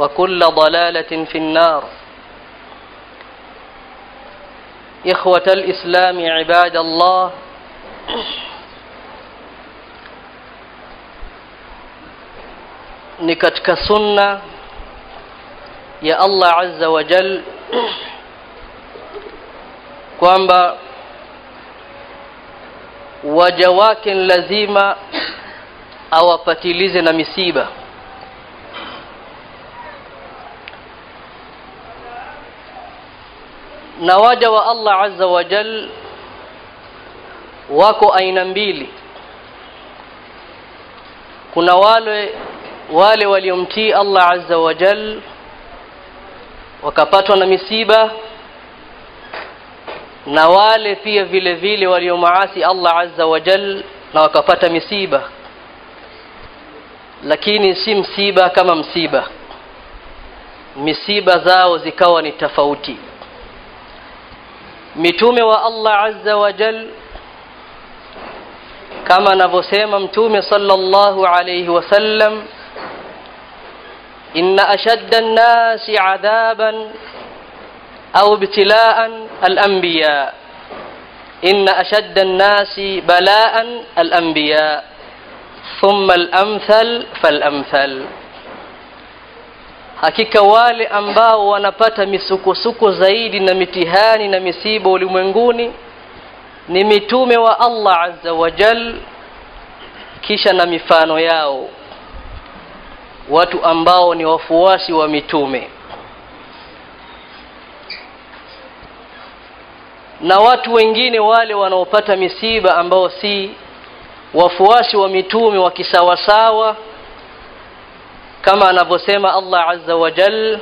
وكل ضلالة في النار. إخوة الإسلام عباد الله نكتك سنة. يا الله عز وجل kwamba وجواك wake أو awapatilize na na waja wa Allah azza wa jal wako aina mbili. Kuna wale wale waliomtii Allah azza wa jal wakapatwa na misiba na wale pia vile vile waliomaasi Allah azza wa jal na wakapata misiba. Lakini si msiba kama msiba. Misiba zao zikawa ni tofauti mitume wa Allah azza wa jal kama anavyosema mtume sallallahu alayhi wasallam إن أشد الناس عذابا أو ابتلاء الأنبياء إن أشد الناس بلاء الأنبياء ثم الأمثل فالأمثل hakika wale ambao wanapata misukosuko zaidi na mitihani na misiba ulimwenguni ni mitume wa Allah azza wa jal kisha na mifano yao. Watu ambao ni wafuasi wa mitume. Na watu wengine wale wanaopata misiba ambao si wafuasi wa mitume wa kisawasawa kama anavyosema Allah azza wa jal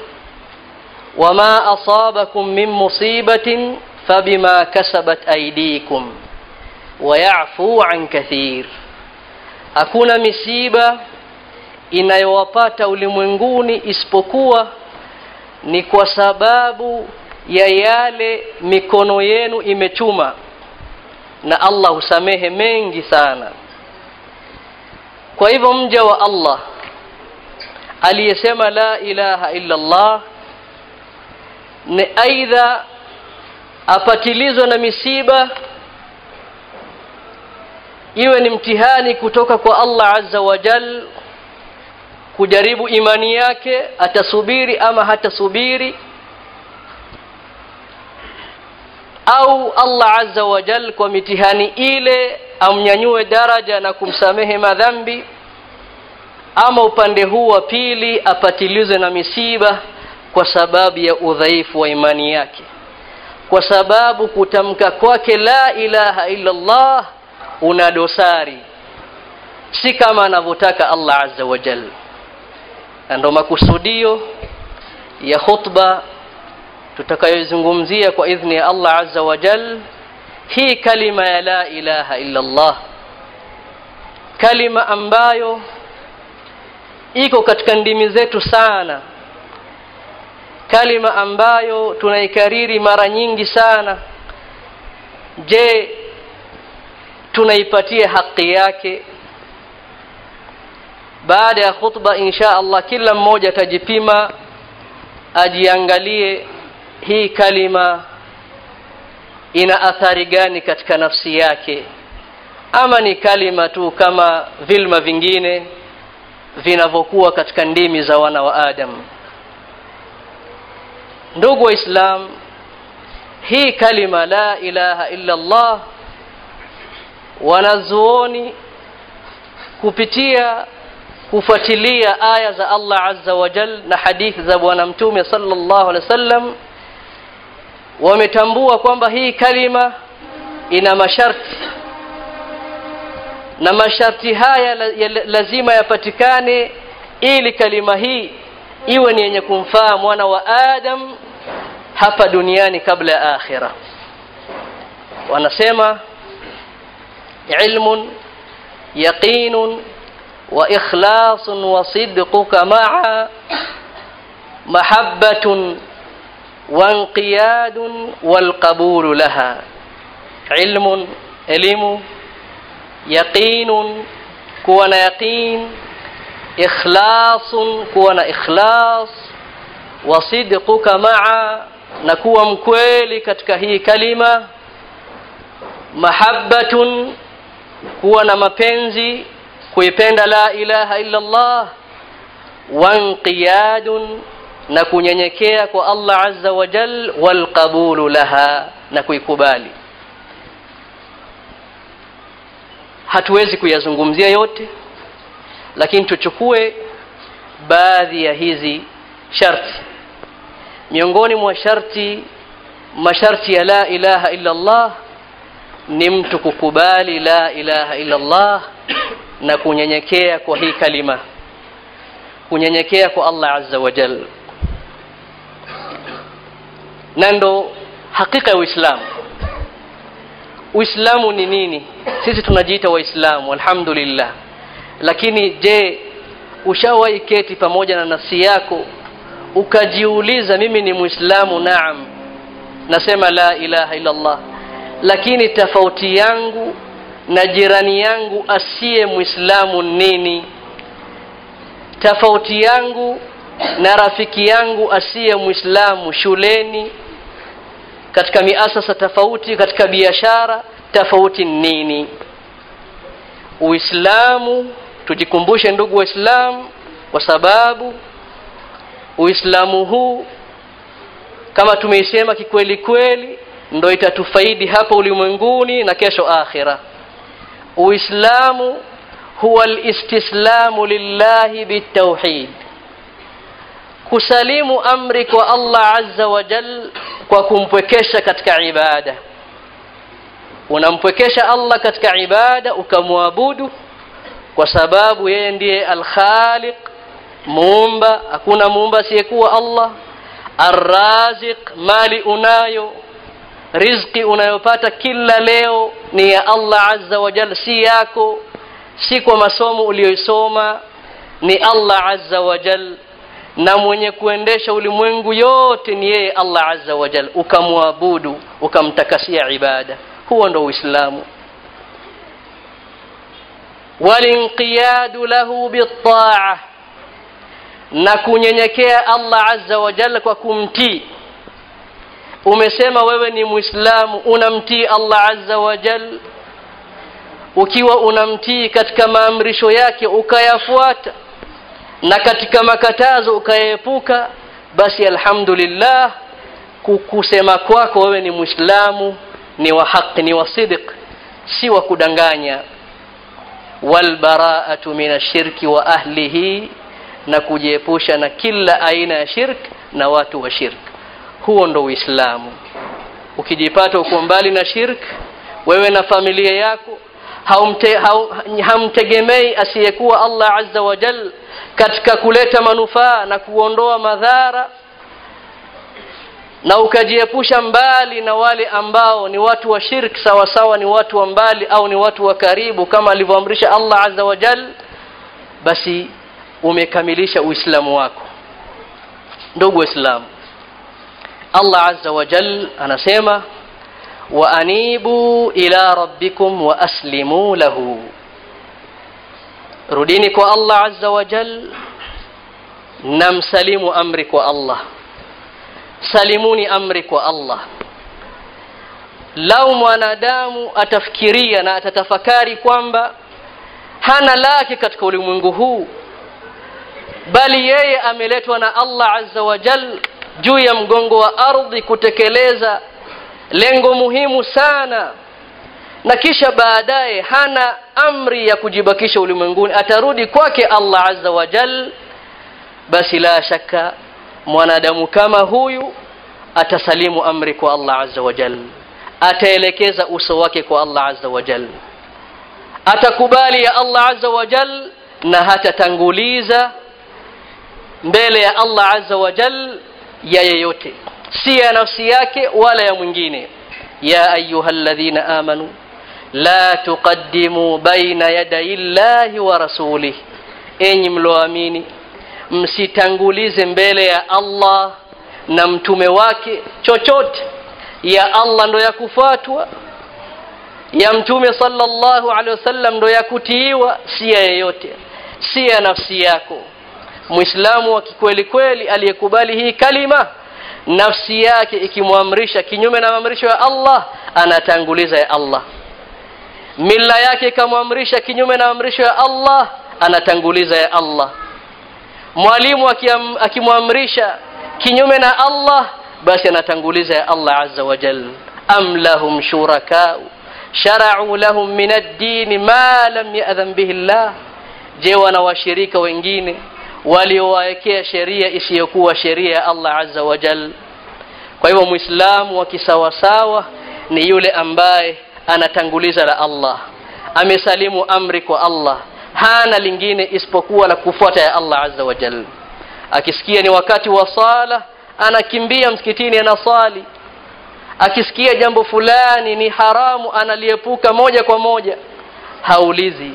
wama asabakum min musibatin fabima kasabat aydikum wayafu an kathir. Hakuna misiba inayowapata ulimwenguni isipokuwa ni kwa sababu ya yale mikono yenu imechuma. Na Allah husamehe mengi sana. Kwa hivyo mja wa Allah aliyesema la ilaha illa Allah ni aidha apatilizwa na misiba iwe ni mtihani kutoka kwa Allah azza wa jal kujaribu imani yake atasubiri ama hatasubiri au Allah azza wa jal kwa mitihani ile amnyanyue daraja na kumsamehe madhambi ama upande huu wa pili apatilizwe na misiba kwa sababu ya udhaifu wa imani yake. Kwa sababu kutamka kwake la ilaha illa Allah una dosari. Si kama anavyotaka Allah azza wa jalla ndo makusudio ya khutba tutakayozungumzia kwa idhni ya Allah azza wa jal. Hii kalima ya la ilaha illa Allah kalima ambayo iko katika ndimi zetu sana. Kalima ambayo tunaikariri mara nyingi sana. Je tunaipatia haki yake? Baada ya khutba insha Allah kila mmoja atajipima ajiangalie hii kalima ina athari gani katika nafsi yake. Ama ni kalima tu kama vilma vingine vinavyokuwa katika ndimi za wana wa Adam. Ndugu wa Islam hii kalima la ilaha illa Allah wanazuoni kupitia kufuatilia aya za Allah azza wa jal na hadithi za bwana mtume sallallahu alaihi wasallam wametambua kwamba hii kalima ina masharti na masharti haya lazima yapatikane ili kalima hii iwe ni yenye kumfaa mwana wa Adam hapa duniani kabla ya akhira. Wanasema ilmun yaqinun wa ikhlasun wa sidquka ma'a mahabbatun wa inqiyadun wal qabulu laha. Ilmun elimu yaqinun kuwa na yaqin ikhlasun kuwa na ikhlas wasidquka ma'a na kuwa mkweli katika hii kalima mahabbatun kuwa na mapenzi kuipenda la ilaha illa Allah wanqiyadun na kunyenyekea kwa Allah azza wa jal walqabulu laha na kuikubali hatuwezi kuyazungumzia yote lakini tuchukue baadhi ya hizi sharti. Miongoni mwa sharti masharti ya la ilaha illa Allah ni mtu kukubali la ilaha illa Allah na kunyenyekea kwa hii kalima kunyenyekea kwa Allah azza wa jal. Na ndo hakika ya Uislamu Uislamu ni nini? Sisi tunajiita waislamu alhamdulillah. Lakini je ushawahi keti pamoja na nafsi yako ukajiuliza mimi ni muislamu naam nasema la ilaha illa Allah lakini tofauti yangu na jirani yangu asiye muislamu nini? Tofauti yangu na rafiki yangu asiye muislamu shuleni katika miasasa tofauti katika biashara tofauti nini? Uislamu tujikumbushe ndugu waislamu kwa sababu uislamu huu kama tumeisema kikweli kweli ndo itatufaidi hapa ulimwenguni na kesho akhira. Uislamu huwa alistislamu lillahi bitauhid kusalimu amri kwa Allah azza wa jal kwa kumpwekesha katika ibada. Unampwekesha Allah katika ibada ukamwabudu kwa sababu yeye ndiye al-Khaliq muumba. Hakuna muumba asiyekuwa Allah. ar-Raziq mali unayo riziki unayopata kila leo ni ya Allah azza wa jalla si yako si kwa masomo uliyoisoma ni Allah azza wa jal na mwenye kuendesha ulimwengu yote ni yeye Allah azza wa jalla. Ukamwabudu ukamtakasia ibada. Huo ndo uislamu. Walinqiyadu lahu bitaa na kunyenyekea Allah azza wa jalla kwa kumtii. Umesema wewe ni muislamu unamtii Allah azza wa jalla. Ukiwa unamtii katika maamrisho yake ukayafuata na katika makatazo ukaepuka basi alhamdulillah kukusema kwako wewe ni muislamu ni wa haki ni wa sidiq si wa kudanganya. Walbaraatu min ashirki wa ahlihi na kujiepusha na kila aina ya shirk na watu wa shirk. Huo ndo uislamu. Ukijipata uko mbali na shirk wewe na familia yako hamtegemei asiyekuwa Allah azza wa jal katika kuleta manufaa na kuondoa madhara na ukajiepusha mbali na wale ambao ni watu wa shirk sawa sawa ni watu wa mbali au ni watu wa karibu kama alivyoamrisha Allah azza wa jal basi umekamilisha uislamu wako. Ndugu waislamu Allah azza wa jal anasema wa anibu ila rabbikum wa aslimu lahu. Rudini kwa Allah azza wa jal na amri kwa Allah. Salimuni amri kwa Allah. Lau mwanadamu atafikiria na atatafakari kwamba hana lake katika ulimwengu huu bali yeye ameletwa na Allah azza wa jal juu ya mgongo wa ardhi kutekeleza lengo muhimu sana. Na kisha baadaye hana amri ya kujibakisha ulimwenguni. Atarudi kwake Allah azza wa jal. Basi la shaka mwanadamu kama huyu atasalimu amri kwa Allah azza wa jal. Ataelekeza uso wake kwa Allah azza wa jal. Atakubali ya Allah azza wa jal na hatatanguliza mbele ya Allah azza wa jal ya yeyote si ya nafsi yake wala ya mwingine. Ya ayuha alladhina amanu la tuqaddimu baina yaday llahi wa rasulih enyi mloamini msitangulize mbele ya Allah na mtume wake chochote. Ya Allah ndo ya kufuatwa ya mtume sallallahu alaihi wasallam ndo ya kutiiwa si ya yeyote si ya nafsi yako. Muislamu wa kikweli kweli aliyekubali hii kalima nafsi yake ikimwamrisha kinyume na maamrisho ya Allah anatanguliza ya Allah. Mila yake ikamwamrisha kinyume na maamrisho ya Allah anatanguliza ya Allah. Mwalimu akimwamrisha kinyume na Allah basi anatanguliza ya Allah azza wa jalla am lahum shurakau shara'u lahum min ad-din ma lam ya'dhan bihi Allah. Je wana washirika wengine waliowaekea sheria isiyokuwa sheria ya Allah azza wa jal. Kwa hivyo muislamu wa kisawasawa ni yule ambaye anatanguliza la Allah amesalimu amri kwa Allah hana lingine isipokuwa la kufuata ya Allah azza wa jal. Akisikia ni wakati wa sala anakimbia msikitini anasali. Akisikia jambo fulani ni haramu analiepuka moja kwa moja. Haulizi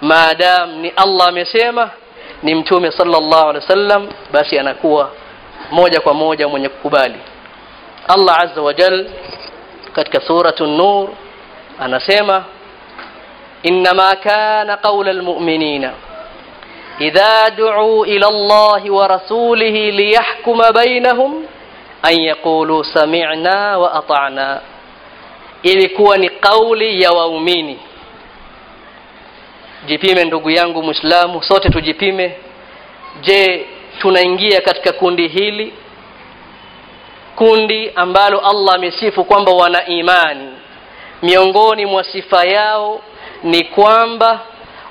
maadam ni Allah amesema ni mtume sallallahu alaihi wasallam basi anakuwa moja kwa moja mwenye kukubali. Allah azza wa jal katika suratu nur anasema qawla almu'minina idha du'u ila Allah wa rasulihi liyahkuma bainahum an yaqulu sami'na wa ata'na. Ilikuwa ni kauli ya waumini jipime ndugu yangu muislamu sote tujipime. Je tunaingia katika kundi hili? Kundi ambalo Allah amesifu kwamba wana imani. Miongoni mwa sifa yao ni kwamba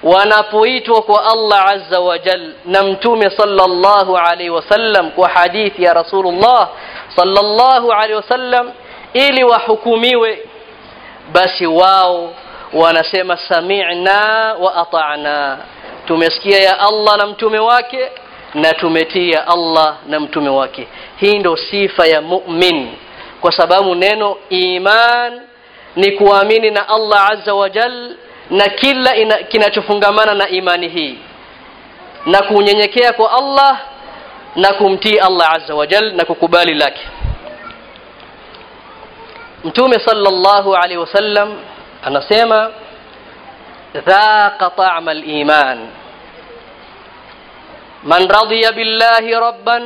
wanapoitwa kwa Allah azza wa jal na mtume sallallahu alaihi wasallam kwa hadithi ya Rasulullah sallallahu alaihi wasallam ili wahukumiwe basi wao wanasema sami'na wa ata'na. Tumesikia ya Allah na mtume wake na tumetii ya Allah na mtume wake. Hii ndo sifa ya mu'min. Kwa sababu neno iman ni kuamini na Allah azza wa jal na kila ina, kinachofungamana na imani hii. Na kunyenyekea kwa Allah na kumtii Allah azza wa jal na kukubali lake. Mtume sallallahu alaihi wasallam anasema dhaqa ta'ma al-iman man radiya billahi rabban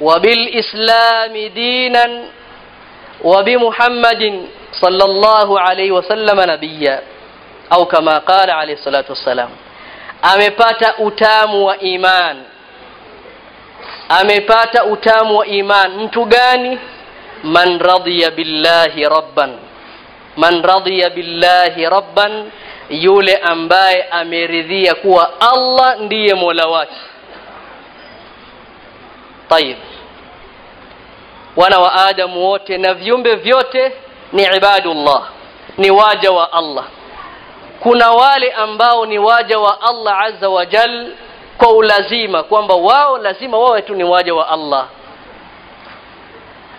wa bil islami dinan wa bi muhammadin sallallahu alayhi wasallam nabiyya au kama qala alayhi salatu wassalam amepata utamu wa iman amepata utamu wa iman mtu gani man radiya billahi rabban man radhiya billahi rabban yule ambaye ameridhia kuwa Allah ndiye Mola wake. Tayib wana wa Adamu wote na viumbe vyote ni ibadullah ni waja wa Allah. Kuna wale ambao ni waja wa Allah azza wa jal kwa ulazima kwamba wao lazima wawe tu ni waja wa Allah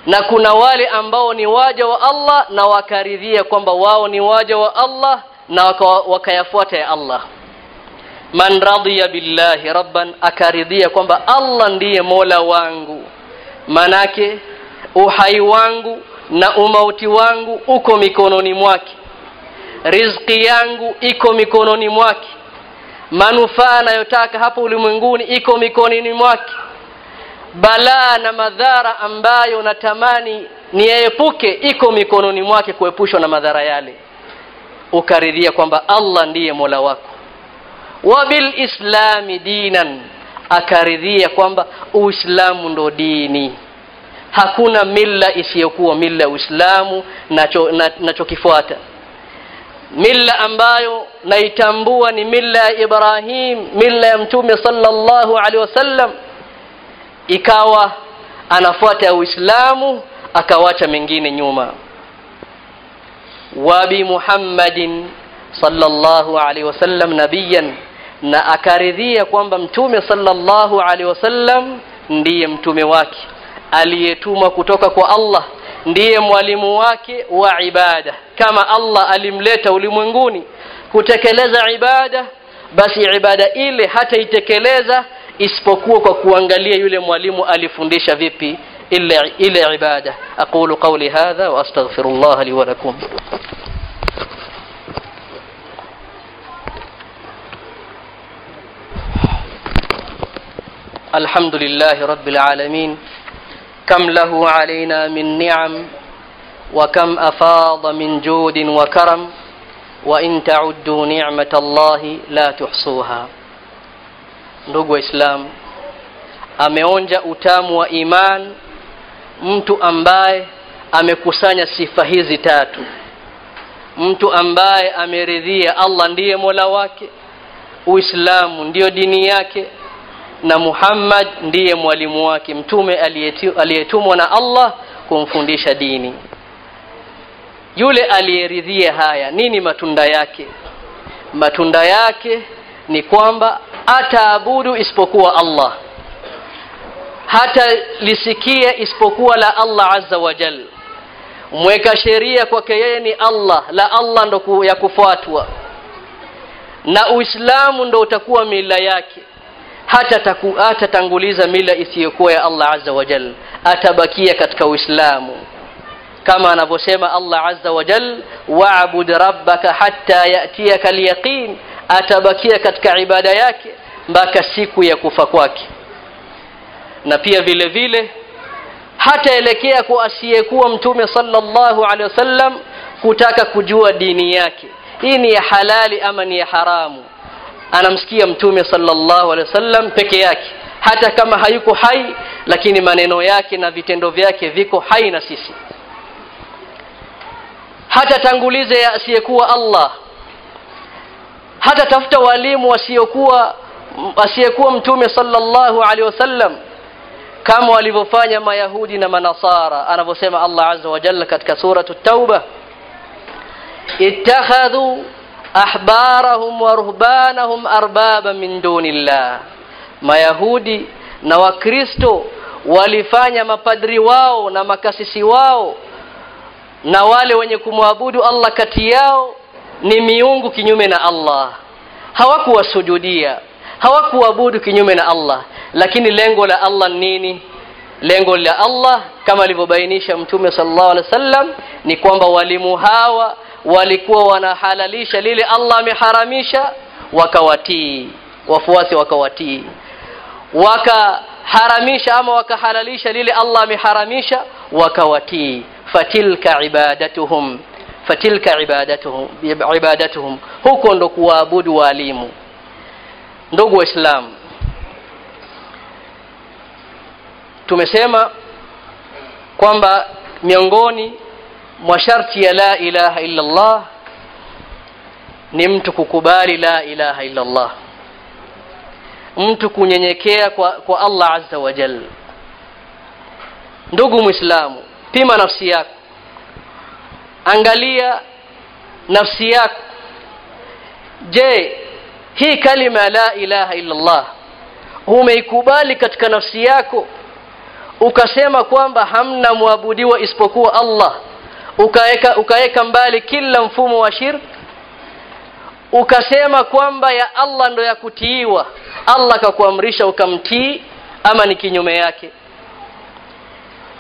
na kuna wale ambao ni waja wa Allah na wakaridhia kwamba wao ni waja wa Allah na wakayafuata ya Allah. Man radiya billahi rabban akaridhia kwamba Allah ndiye mola wangu. Manake uhai wangu na umauti wangu uko mikononi mwake. Riziki yangu iko mikononi mwake. Manufaa anayotaka hapo ulimwenguni iko mikononi mwake balaa na madhara ambayo natamani niyaepuke iko mikononi mwake kuepushwa na madhara yale. Ukaridhia kwamba Allah ndiye mola wako. Wa bil islami dinan akaridhia kwamba uislamu ndo dini. Hakuna mila isiyokuwa milla ya uislamu nachokifuata na, milla ambayo naitambua ni milla ya Ibrahim milla ya mtume sallallahu alaihi wasallam ikawa anafuata Uislamu akawacha mengine nyuma. Wabi Muhammadin sallallahu alaihi wasallam nabiyan na akaridhia kwamba mtume sallallahu alaihi wasallam ndiye mtume wake aliyetumwa kutoka kwa Allah ndiye mwalimu wake wa ibada. Kama Allah alimleta ulimwenguni kutekeleza ibada basi ibada ile hataitekeleza isipokuwa kwa kuangalia yule mwalimu alifundisha vipi ile ile ibada aqulu qawli hadha wa astaghfirullah li wa lakum الحمد لله رب العالمين كم له علينا من نعم وكم أفاض من جود وكرم وإن تعدوا نعمة الله لا تحصوها ndugu waislamu ameonja utamu wa iman mtu ambaye amekusanya sifa hizi tatu. Mtu ambaye ameridhia Allah ndiye mola wake uislamu ndiyo dini yake na Muhammad ndiye mwalimu wake mtume aliyetumwa na Allah kumfundisha dini. Yule aliyeridhia haya nini matunda yake? Matunda yake ni kwamba ataabudu isipokuwa Allah. Hata lisikia isipokuwa la Allah azza wa jal. Mweka sheria kwake yeye ni Allah la Allah ndo ya kufuatwa. Na Uislamu ndo utakuwa mila yake. Hata taku, atatanguliza mila isiyokuwa ya Allah azza wa jal atabakia katika Uislamu. Kama anavyosema Allah azza wa jal wa'bud rabbaka hatta ya'tiyaka al-yaqin atabakia katika ibada yake mpaka siku ya kufa kwake. Na pia vile vile hataelekea kwa asiyekuwa mtume sallallahu alaihi wasallam kutaka kujua dini yake. Hii ni ya halali ama ni ya haramu? Anamsikia mtume sallallahu alaihi wasallam peke yake. Hata kama hayuko hai lakini maneno yake na vitendo vyake viko hai na sisi. Hata tangulize ya asiyekuwa Allah hata tafuta walimu wasiokuwa asiyekuwa mtume sallallahu alaihi wasallam kama walivyofanya mayahudi na manasara anavyosema Allah azza wa jalla katika suratu tauba. Ittakhadhu ahbarahum wa ruhbanahum arbaba min dunillah. Mayahudi na wakristo walifanya mapadri wao na makasisi wao na wale wenye kumwabudu Allah kati yao ni miungu kinyume na Allah. Hawakuwasujudia hawakuabudu kinyume na Allah. Lakini lengo la Allah nini? Lengo la Allah kama alivyobainisha mtume sallallahu alaihi wasallam ni kwamba walimu hawa walikuwa wanahalalisha lile Allah ameharamisha wakawatii wafuasi wakawatii. Wakaharamisha ama wakahalalisha lile Allah ameharamisha wakawatii. Fatilka ibadatuhum fatilka ibadatuhum ibadatuhum. Huko ndo kuwaabudu walimu. Ndugu waislamu tumesema kwamba miongoni mwa sharti ya la ilaha illa Allah ni mtu kukubali la ilaha illa Allah mtu kunyenyekea kwa, kwa Allah azza wa jalla ndugu muislamu pima nafsi yako angalia nafsi yako. Je hii kalima la ilaha illa Allah umeikubali katika nafsi yako? Ukasema kwamba hamna muabudiwa isipokuwa Allah. Ukaweka ukaweka mbali kila mfumo wa shirk. Ukasema kwamba ya Allah ndo ya kutiiwa. Allah akakuamrisha ukamtii ama ni kinyume yake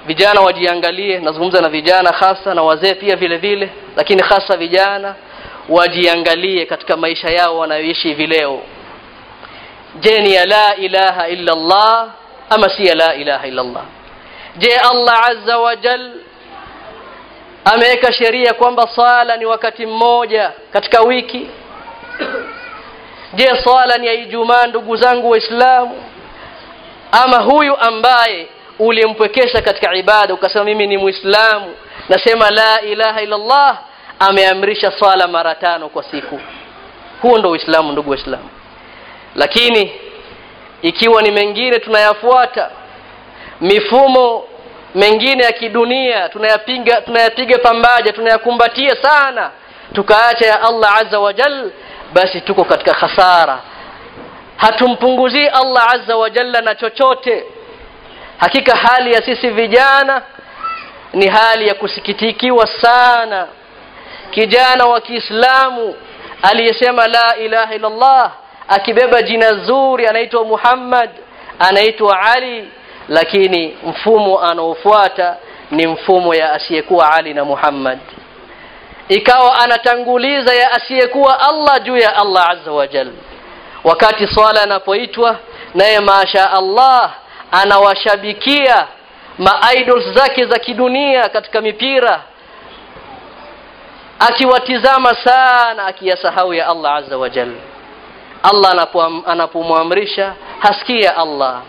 vijana wajiangalie. Nazungumza na vijana hasa na wazee pia vile vile lakini hasa vijana wajiangalie katika maisha yao wanayoishi hivi leo. Je ni ya la ilaha illa Allah ama si ya la ilaha illa Allah? Je Allah azza wa jal ameweka sheria kwamba sala ni wakati mmoja katika wiki? Je sala ni ya Ijumaa ndugu zangu waislamu? Ama huyu ambaye ulimpwekesha katika ibada ukasema mimi ni muislamu nasema la ilaha illa Allah ameamrisha swala mara tano kwa siku. Huo ndo uislamu ndugu waislamu. Lakini ikiwa ni mengine tunayafuata mifumo mengine ya kidunia tunayapiga tunayapiga pambaja tunayakumbatia sana tukaacha ya Allah azza wa jal basi tuko katika hasara hatumpunguzii Allah azza wa jalla na chochote hakika hali ya sisi vijana ni hali ya kusikitikiwa sana. Kijana wa Kiislamu aliyesema la ilaha illallah akibeba jina zuri anaitwa Muhammad anaitwa Ali lakini mfumo anaofuata ni mfumo ya asiyekuwa Ali na Muhammad. Ikawa anatanguliza ya asiyekuwa Allah juu ya Allah azza wa jalla. Wakati swala anapoitwa naye masha Allah anawashabikia maidols zake za kidunia katika mipira akiwatizama sana akiyasahau ya Allah azza wa jalla. Allah anapomwamrisha hasikia Allah.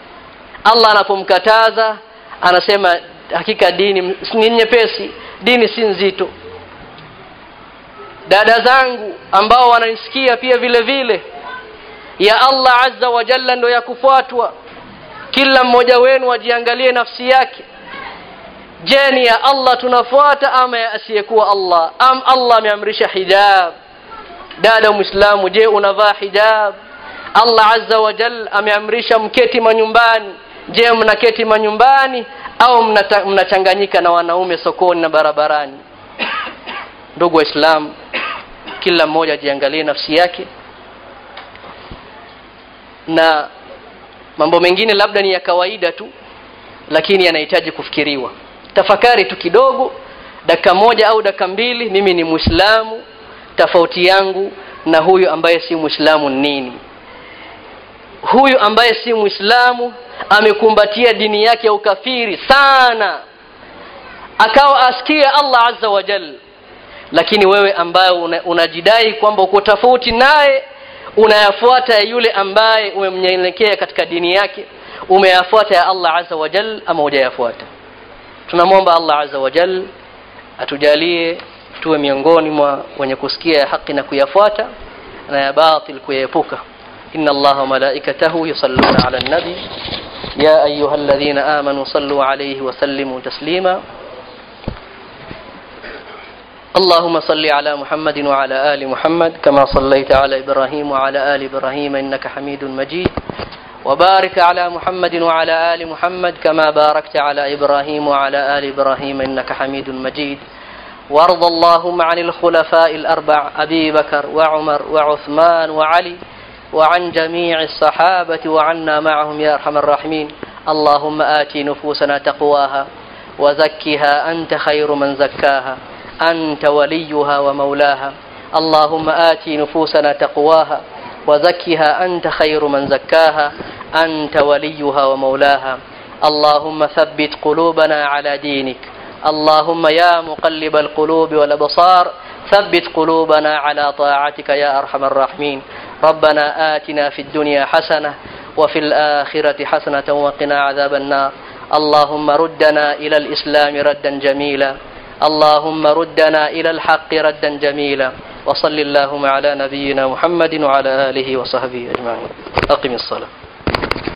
Allah anapomkataza anasema hakika dini ni nyepesi dini si nzito. Dada zangu ambao wananisikia pia vile vile ya Allah azza wa jalla ndo ya kufuatwa kila mmoja wenu ajiangalie nafsi yake. Je ni ya Allah tunafuata ama ya asiyekuwa Allah? Am Allah ameamrisha hijab? Dada muislamu je unavaa hijab? Allah azza wa jal ameamrisha mketi manyumbani. Je mnaketi manyumbani au mnachanganyika na wanaume sokoni na barabarani? Ndugu waislamu kila mmoja ajiangalie nafsi yake. Na mambo mengine labda ni ya kawaida tu lakini yanahitaji kufikiriwa. Tafakari tu kidogo dakika moja au dakika mbili mimi ni muislamu tofauti yangu na huyu ambaye si muislamu nini? Huyu ambaye si muislamu amekumbatia dini yake ya ukafiri sana. Akawa askia Allah azza wa jalla lakini wewe ambaye una, unajidai kwamba uko tofauti naye unayafuata ya yule ambaye umemnyenyekea katika dini yake umeyafuata ya Allah azza wa jal ama hujayafuata? Tunamwomba Allah azza wa jal atujalie tuwe miongoni mwa wenye kusikia ya haki na kuyafuata na ya batil kuyaepuka. Wa malaikatahu yusalluna ala nabi. Ya ayuha alladhina amanu sallu alayhi wa sallimu taslima اللهم صل على محمد وعلى آل محمد كما صليت على إبراهيم وعلى آل إبراهيم إنك حميد مجيد. وبارك على محمد وعلى آل محمد كما باركت على إبراهيم وعلى آل إبراهيم إنك حميد مجيد. وارض اللهم عن الخلفاء الأربع أبي بكر وعمر وعثمان وعلي وعن جميع الصحابة وعنا معهم يا أرحم الراحمين. اللهم آت نفوسنا تقواها وزكها أنت خير من زكاها. أنت وليها ومولاها. اللهم آت نفوسنا تقواها وزكها أنت خير من زكاها. أنت وليها ومولاها. اللهم ثبت قلوبنا على دينك. اللهم يا مقلب القلوب والأبصار ثبت قلوبنا على طاعتك يا أرحم الراحمين. ربنا آتنا في الدنيا حسنة وفي الآخرة حسنة وقنا عذاب النار. اللهم ردنا إلى الإسلام ردا جميلا. اللهم ردنا إلى الحق ردا جميلا وصل اللهم على نبينا محمد وعلى آله وصحبه أجمعين. أقم الصلاة.